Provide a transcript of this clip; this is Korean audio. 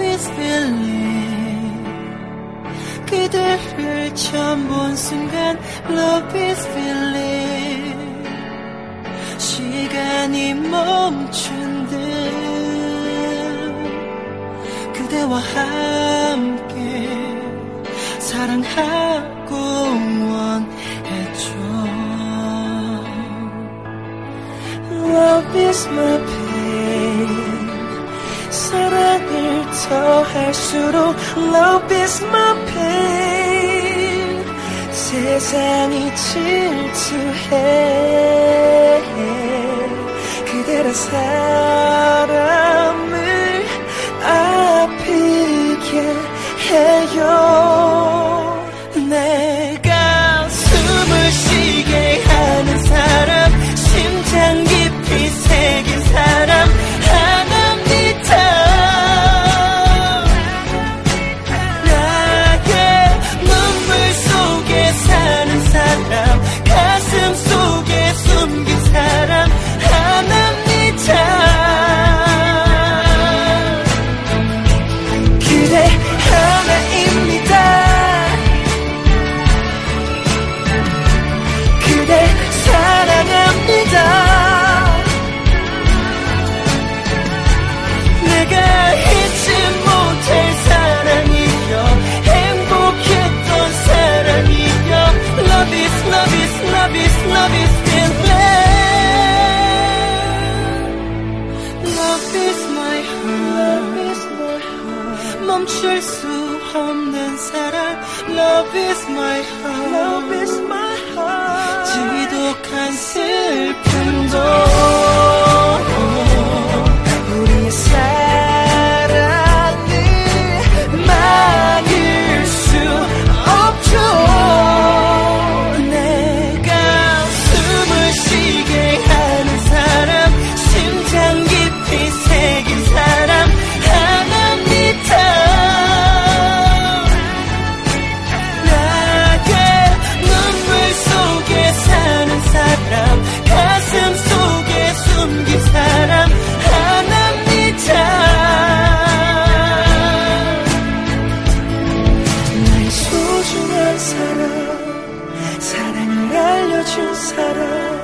Feeling 그대를 처음 본 순간 Love is feeling 시간이 멈춘 듯 그대와 함께 사랑하고 원해줘 Love is my pain 사랑을 더할수록 Love is my pain. 세상이 질투해. 그대란 사람을 아프게 해요 is my heart Love is my heart 멈출 수 없는 사랑 Love is my heart Love is my heart 지독한 슬픔도 주신 사랑